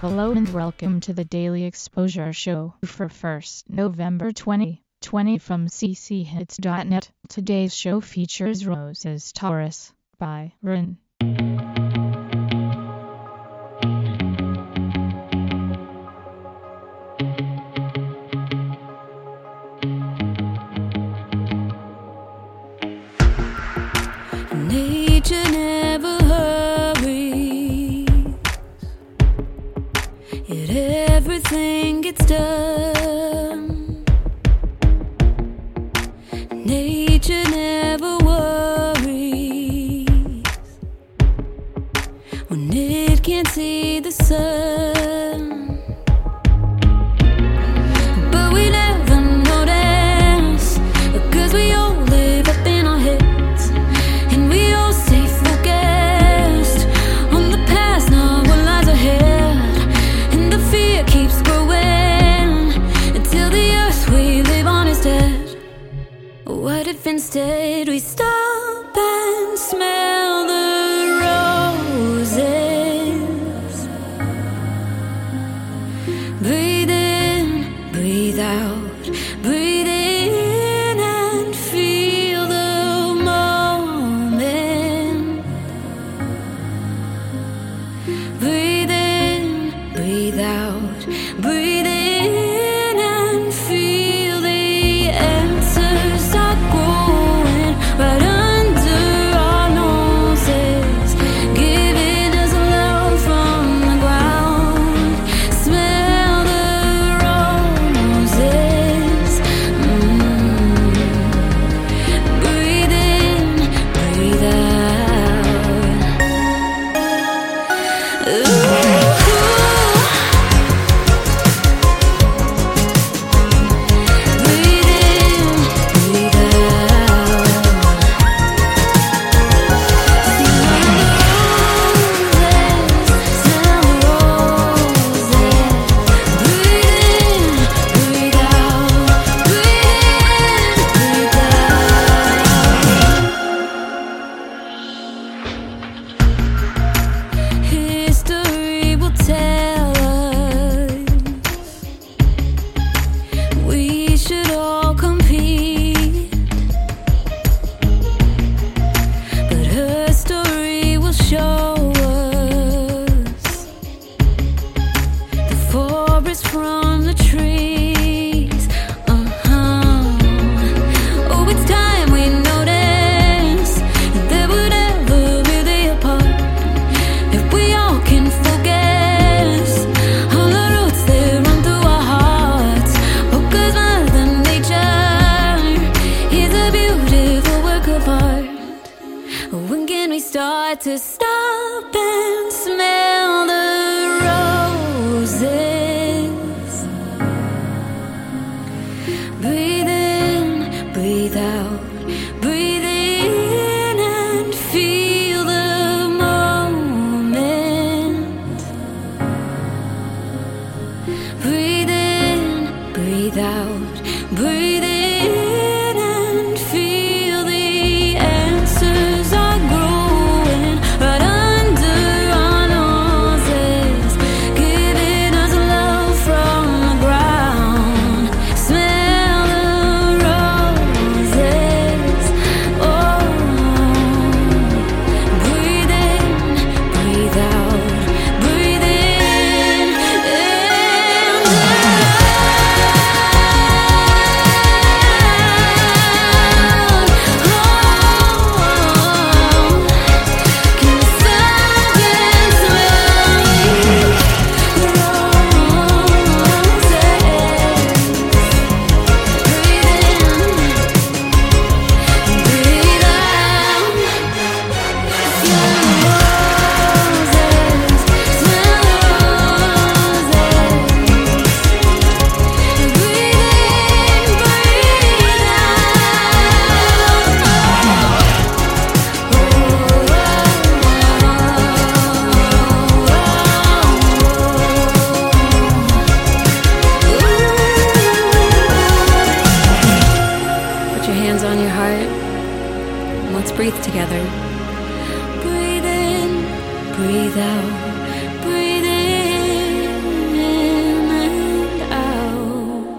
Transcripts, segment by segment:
Hello and welcome to the Daily Exposure Show for 1st November 2020 from cchits.net. Today's show features Roses Taurus by Rin Yet everything gets done. Nature never worries when it can't see the sun. did we stop and smell? Ooh. to stop. Let's breathe together. Breathe in, breathe out. Breathe in and out.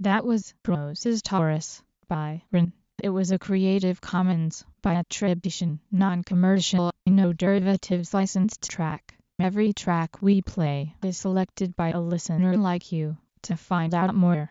That was Roses Taurus by Rin. It was a Creative Commons by attribution, non-commercial, no derivatives licensed track. Every track we play is selected by a listener like you. To find out more,